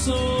soul.